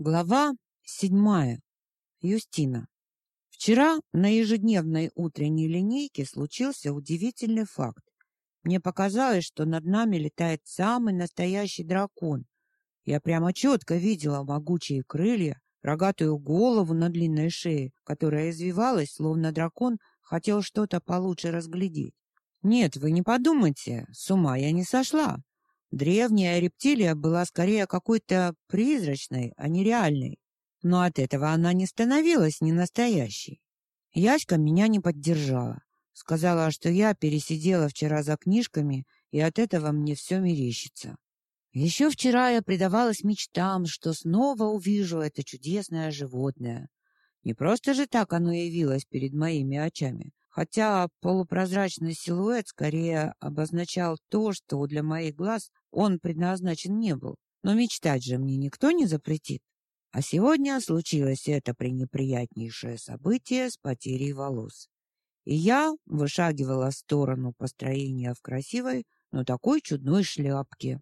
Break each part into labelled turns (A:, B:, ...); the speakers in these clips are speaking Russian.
A: Глава седьмая. Юстина. Вчера на ежедневной утренней линейке случился удивительный факт. Мне показалось, что над нами летает самый настоящий дракон. Я прямо четко видела могучие крылья, рогатую голову на длинной шее, которая извивалась, словно дракон хотел что-то получше разглядеть. Нет, вы не подумайте, с ума я не сошла. Древняя рептилия была скорее какой-то призрачной, а не реальной. Но от этого она не становилась не настоящей. Яська меня не поддержала. Сказала, что я пересидела вчера за книжками, и от этого мне все мерещится. Еще вчера я предавалась мечтам, что снова увижу это чудесное животное. Не просто же так оно явилось перед моими очами, хотя полупрозрачный силуэт скорее обозначал то, что для моих глаз он предназначен не был. Но мечтать же мне никто не запретит. А сегодня случилось это пренеприятнейшее событие с потерей волос. И я вышагивала в сторону построения в красивой, но такой чудной шляпке.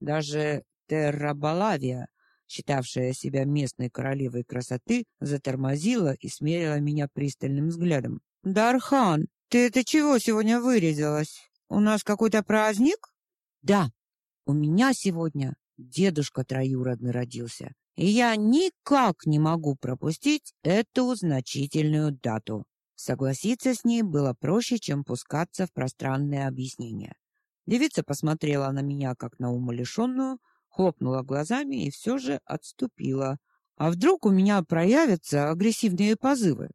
A: Даже Терра Балавия, считавшая себя местной королевой красоты, затормозила и смерила меня пристальным взглядом. Дархан, ты это чего сегодня вырядилась? У нас какой-то праздник? Да. У меня сегодня дедушка троюродный родился, и я никак не могу пропустить эту значительную дату. Согласиться с ней было проще, чем пускаться в пространные объяснения. Девица посмотрела на меня как на умалишенную, хлопнула глазами и все же отступила. А вдруг у меня проявятся агрессивные позывы?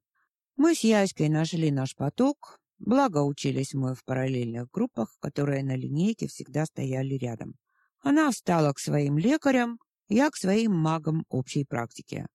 A: Мы с Яськой нашли наш поток, благо учились мы в параллельных группах, которые на линейке всегда стояли рядом. Она встала к своим лекарям, я к своим магам общей практики.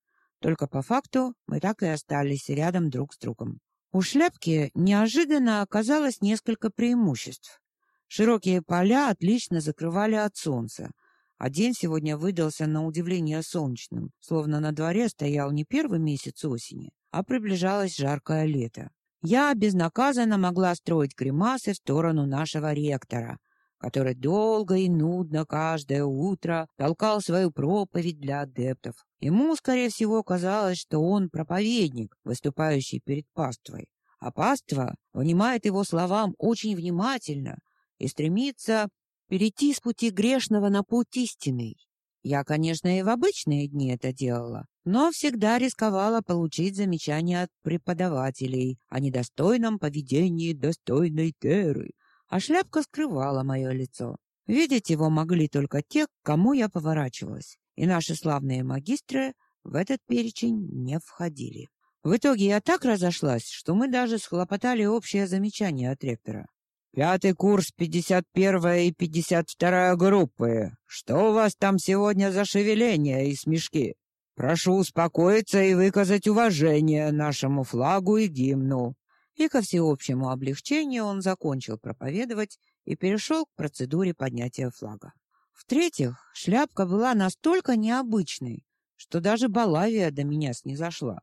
A: Только по факту мы так и остались рядом друг с другом. У шляпки неожиданно оказалось несколько преимуществ. Широкие поля отлично закрывали от солнца, а день сегодня выдался на удивление солнечным, словно на дворе стоял не первый месяц осени, а приближалось жаркое лето. Я безнаказанно могла строить гримасы в сторону нашего ректора, который долго и нудно каждое утро толкал свою проповедь для адептов. Ему, скорее всего, казалось, что он проповедник, выступающий перед паствой. А паства внимает его словам очень внимательно и стремится перейти с пути грешного на путь истинный. Я, конечно, и в обычные дни это делала, но всегда рисковала получить замечания от преподавателей о недостойном поведении достойной Теры, а шляпка скрывала мое лицо. Видеть его могли только те, к кому я поворачивалась, и наши славные магистры в этот перечень не входили. В итоге я так разошлась, что мы даже схлопотали общее замечание от ректора. «Пятый курс, пятьдесят первая и пятьдесят вторая группы. Что у вас там сегодня за шевеления и смешки?» Прошу успокоиться и выказать уважение нашему флагу и гимну. И ко всеобщему облегчению он закончил проповедовать и перешел к процедуре поднятия флага. В-третьих, шляпка была настолько необычной, что даже Балавия до меня снизошла.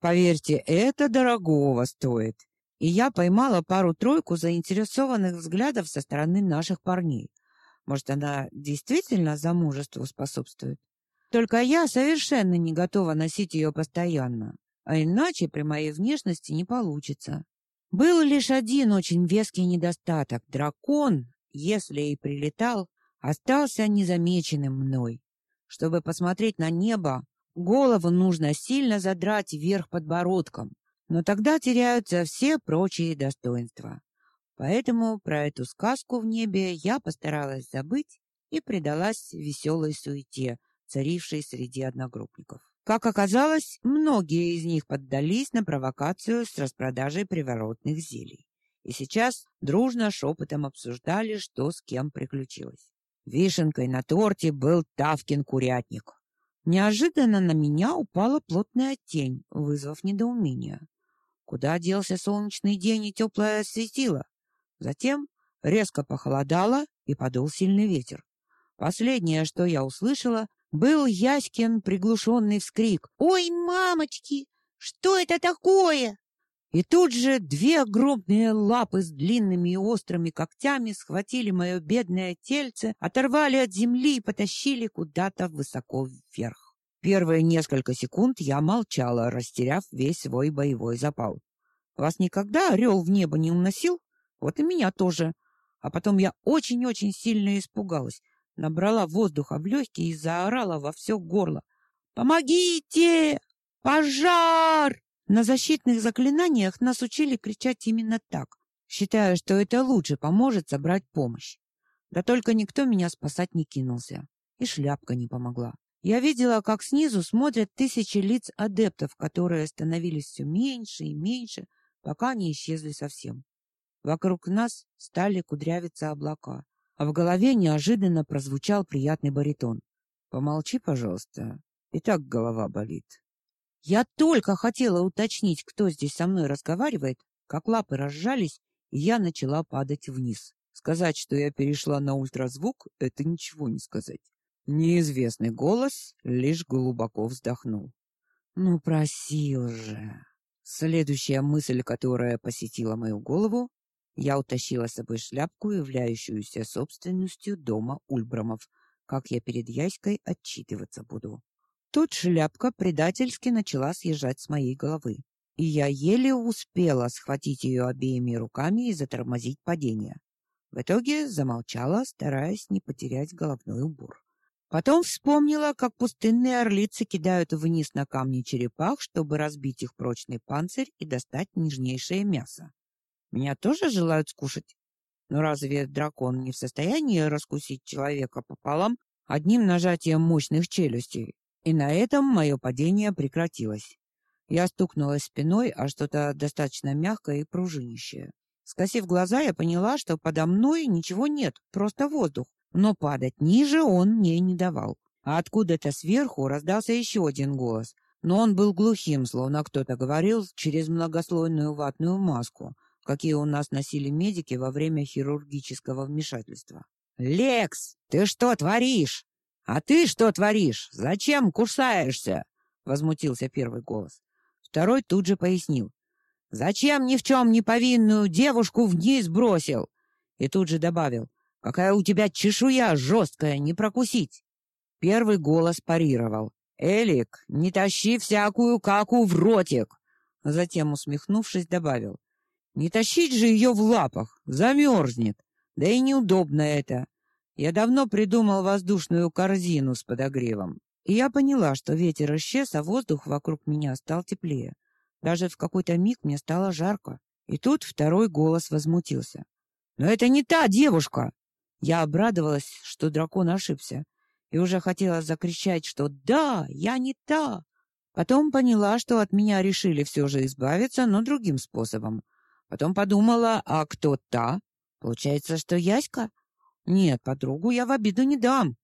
A: Поверьте, это дорогого стоит. И я поймала пару-тройку заинтересованных взглядов со стороны наших парней. Может, она действительно замужеству способствует? Только я совершенно не готова носить ее постоянно, а иначе при моей внешности не получится. Был лишь один очень веский недостаток. Дракон, если и прилетал, остался незамеченным мной. Чтобы посмотреть на небо, голову нужно сильно задрать вверх подбородком, но тогда теряются все прочие достоинства. Поэтому про эту сказку в небе я постаралась забыть и предалась веселой суете, царившей среди одногруппников. Как оказалось, многие из них поддались на провокацию с распродажей приворотных зелий. И сейчас дружно шепотом обсуждали, что с кем приключилось. Вишенкой на торте был Тавкин курятник. Неожиданно на меня упала плотная тень, вызвав недоумение. Куда делся солнечный день и теплое светило? Затем резко похолодало и подул сильный ветер. Последнее, что я услышала, был Яськин приглушенный вскрик. «Ой, мамочки! Что это такое?» И тут же две огромные лапы с длинными и острыми когтями схватили мое бедное тельце, оторвали от земли и потащили куда-то высоко вверх. Первые несколько секунд я молчала, растеряв весь свой боевой запал. Вас никогда орел в небо не уносил? Вот и меня тоже. А потом я очень-очень сильно испугалась, набрала воздуха в легкие и заорала во все горло. «Помогите! Пожар!» На защитных заклинаниях нас учили кричать именно так, считая, что это лучше поможет собрать помощь. Да только никто меня спасать не кинулся, и шляпка не помогла. Я видела, как снизу смотрят тысячи лиц адептов, которые становились все меньше и меньше, пока не исчезли совсем. Вокруг нас стали кудрявиться облака, а в голове неожиданно прозвучал приятный баритон. Помолчи, пожалуйста. И так голова болит. Я только хотела уточнить, кто здесь со мной разговаривает, как лапы разжались, и я начала падать вниз. Сказать, что я перешла на ультразвук это ничего не сказать. Неизвестный голос лишь глубоко вздохнул. Ну просил же. Следующая мысль, которая посетила мою голову, я утащила с собой шляпку, являющуюся собственностью дома Ульбрамов. Как я перед Яськой отчитываться буду? Тут шляпка предательски начала съезжать с моей головы, и я еле успела схватить ее обеими руками и затормозить падение. В итоге замолчала, стараясь не потерять головной убор. Потом вспомнила, как пустынные орлицы кидают вниз на камни черепах, чтобы разбить их прочный панцирь и достать нежнейшее мясо. Меня тоже желают скушать. Но разве дракон не в состоянии раскусить человека пополам одним нажатием мощных челюстей? И на этом мое падение прекратилось. Я стукнулась спиной о что-то достаточно мягкое и пружинищее. Скосив глаза, я поняла, что подо мной ничего нет, просто воздух. Но падать ниже он мне не давал. А откуда-то сверху раздался еще один голос. Но он был глухим, словно кто-то говорил через многослойную ватную маску какие у нас носили медики во время хирургического вмешательства. «Лекс, ты что творишь? А ты что творишь? Зачем кусаешься?» — возмутился первый голос. Второй тут же пояснил. «Зачем ни в чем не повинную девушку вниз бросил?» И тут же добавил. «Какая у тебя чешуя жесткая, не прокусить!» Первый голос парировал. «Элик, не тащи всякую каку в ротик!» Затем, усмехнувшись, добавил. Не тащить же ее в лапах, замерзнет. Да и неудобно это. Я давно придумал воздушную корзину с подогревом. И я поняла, что ветер исчез, а воздух вокруг меня стал теплее. Даже в какой-то миг мне стало жарко. И тут второй голос возмутился. «Но это не та девушка!» Я обрадовалась, что дракон ошибся, и уже хотела закричать, что «Да, я не та!» Потом поняла, что от меня решили все же избавиться, но другим способом. Потом подумала, а кто та? Получается, что Яська? Нет, подругу я в обиду не дам.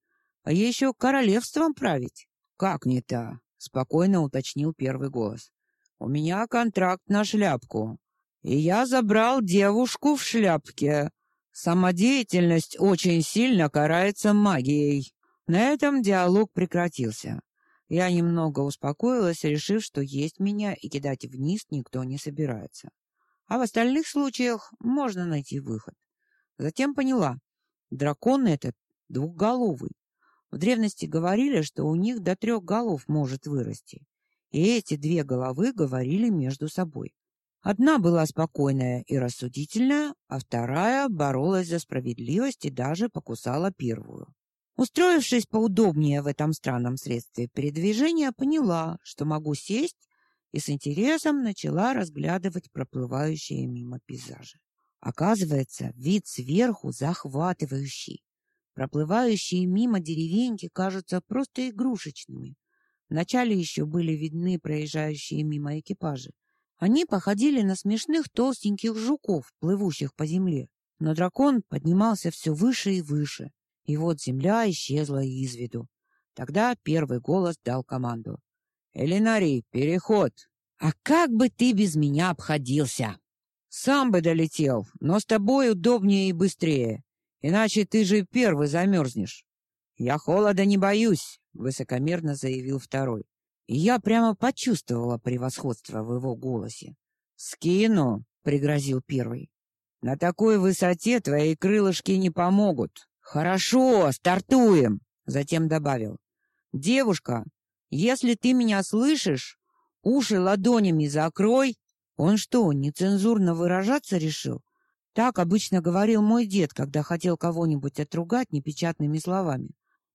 A: А ей еще королевством править. Как не та? Спокойно уточнил первый голос. У меня контракт на шляпку. И я забрал девушку в шляпке. Самодеятельность очень сильно карается магией. На этом диалог прекратился. Я немного успокоилась, решив, что есть меня и кидать вниз никто не собирается а в остальных случаях можно найти выход. Затем поняла, дракон этот двухголовый. В древности говорили, что у них до трех голов может вырасти. И эти две головы говорили между собой. Одна была спокойная и рассудительная, а вторая боролась за справедливость и даже покусала первую. Устроившись поудобнее в этом странном средстве передвижения, поняла, что могу сесть и с интересом начала разглядывать проплывающие мимо пейзажи. Оказывается, вид сверху захватывающий. Проплывающие мимо деревеньки кажутся просто игрушечными. Вначале еще были видны проезжающие мимо экипажи. Они походили на смешных толстеньких жуков, плывущих по земле. Но дракон поднимался все выше и выше. И вот земля исчезла из виду. Тогда первый голос дал команду. Элинарий, переход. А как бы ты без меня обходился? Сам бы долетел, но с тобой удобнее и быстрее. Иначе ты же первый замерзнешь. Я холода не боюсь, высокомерно заявил второй. Я прямо почувствовала превосходство в его голосе. Скину, пригрозил первый. На такой высоте твои крылышки не помогут. Хорошо, стартуем, затем добавил. Девушка, Если ты меня слышишь, уши ладонями закрой. Он что, нецензурно выражаться решил? Так обычно говорил мой дед, когда хотел кого-нибудь отругать непечатными словами.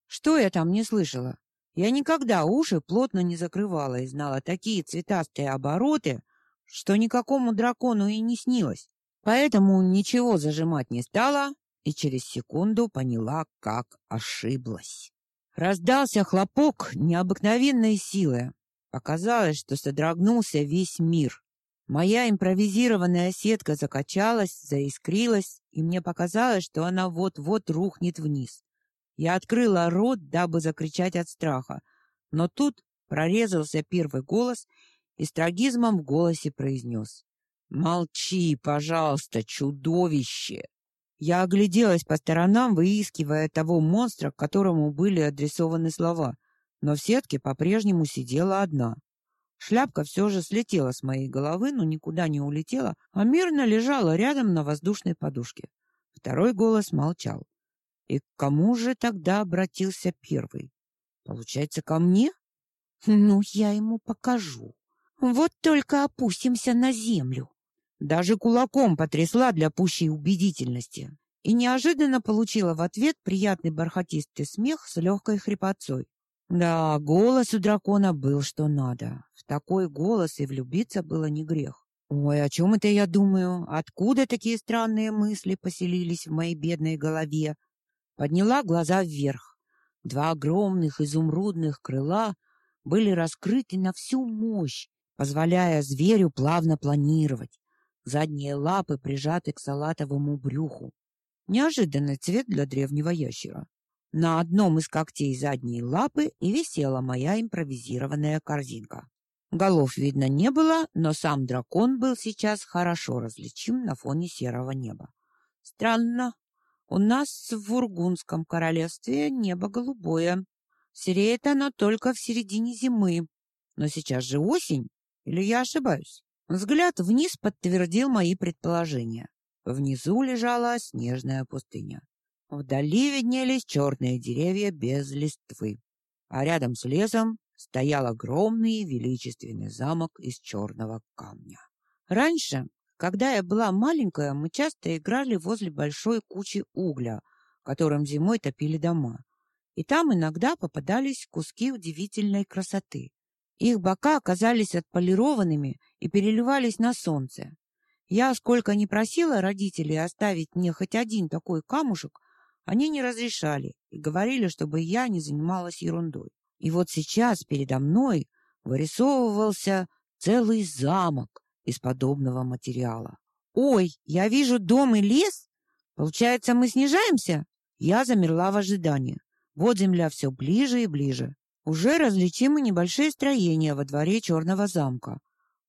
A: Что я там не слышала? Я никогда уши плотно не закрывала и знала такие цветастые обороты, что никакому дракону и не снилось. Поэтому ничего зажимать не стала и через секунду поняла, как ошиблась. Раздался хлопок необыкновенной силы. Показалось, что содрогнулся весь мир. Моя импровизированная сетка закачалась, заискрилась, и мне показалось, что она вот-вот рухнет вниз. Я открыла рот, дабы закричать от страха, но тут прорезался первый голос и с трагизмом в голосе произнес. «Молчи, пожалуйста, чудовище!» Я огляделась по сторонам, выискивая того монстра, к которому были адресованы слова, но в сетке по-прежнему сидела одна. Шляпка все же слетела с моей головы, но никуда не улетела, а мирно лежала рядом на воздушной подушке. Второй голос молчал. И к кому же тогда обратился первый? Получается, ко мне? Ну, я ему покажу. Вот только опустимся на землю. Даже кулаком потрясла для пущей убедительности и неожиданно получила в ответ приятный бархатистый смех с легкой хрипотцой. Да, голос у дракона был что надо. В такой голос и влюбиться было не грех. Ой, о чем это я думаю? Откуда такие странные мысли поселились в моей бедной голове? Подняла глаза вверх. Два огромных изумрудных крыла были раскрыты на всю мощь, позволяя зверю плавно планировать. Задние лапы прижаты к салатовому брюху. Неожиданный цвет для древнего ящера. На одном из когтей задней лапы и висела моя импровизированная корзинка. Голов видно не было, но сам дракон был сейчас хорошо различим на фоне серого неба. Странно. У нас в Вургунском королевстве небо голубое. Сереет оно только в середине зимы. Но сейчас же осень, или я ошибаюсь? Взгляд вниз подтвердил мои предположения. Внизу лежала снежная пустыня. Вдали виднелись черные деревья без листвы, а рядом с лесом стоял огромный величественный замок из черного камня. Раньше, когда я была маленькая, мы часто играли возле большой кучи угля, которым зимой топили дома. И там иногда попадались куски удивительной красоты. Их бока оказались отполированными и переливались на солнце. Я сколько ни просила родителей оставить мне хоть один такой камушек, они не разрешали и говорили, чтобы я не занималась ерундой. И вот сейчас передо мной вырисовывался целый замок из подобного материала. Ой, я вижу дом и лес. Получается, мы снижаемся? Я замерла в ожидании. Вот земля все ближе и ближе. Уже различимы небольшие строения во дворе черного замка.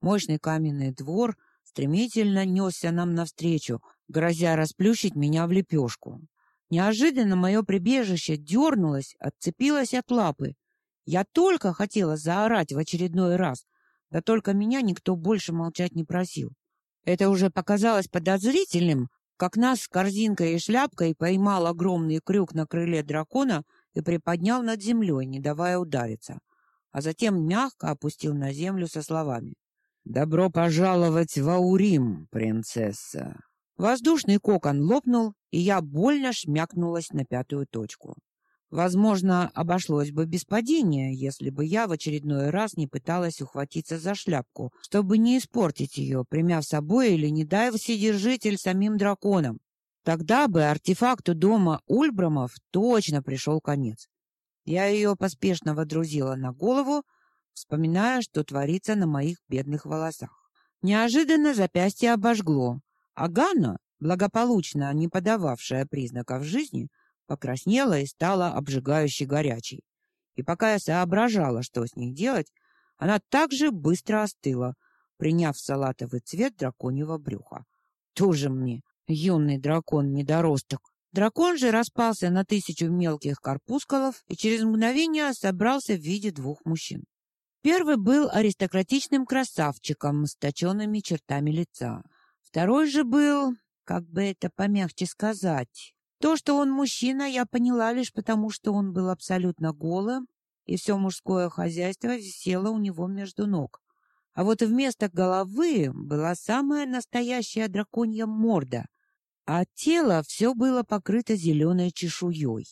A: Мощный каменный двор стремительно несся нам навстречу, грозя расплющить меня в лепешку. Неожиданно мое прибежище дернулось, отцепилось от лапы. Я только хотела заорать в очередной раз, да только меня никто больше молчать не просил. Это уже показалось подозрительным, как нас с корзинкой и шляпкой поймал огромный крюк на крыле дракона и приподнял над землей, не давая удариться, а затем мягко опустил на землю со словами: "Добро пожаловать в Аурим, принцесса". Воздушный кокон лопнул, и я больно шмякнулась на пятую точку. Возможно, обошлось бы без падения, если бы я в очередной раз не пыталась ухватиться за шляпку, чтобы не испортить ее, примяв собой или не дай вседержитель самим драконам. Тогда бы артефакту дома Ульбрамов точно пришел конец. Я ее поспешно водрузила на голову, вспоминая, что творится на моих бедных волосах. Неожиданно запястье обожгло, а Ганна, благополучно не подававшая признаков жизни, покраснела и стала обжигающе горячей. И пока я соображала, что с ней делать, она также быстро остыла, приняв салатовый цвет драконьего брюха. Тоже мне юный дракон-недоросток. Дракон же распался на тысячу мелких корпускулов и через мгновение собрался в виде двух мужчин. Первый был аристократичным красавчиком с точенными чертами лица. Второй же был, как бы это помягче сказать, то, что он мужчина, я поняла лишь потому, что он был абсолютно голым и все мужское хозяйство висело у него между ног. А вот вместо головы была самая настоящая драконья морда, а тело все было покрыто зеленой чешуей.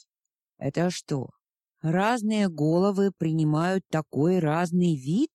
A: Это что? Разные головы принимают такой разный вид?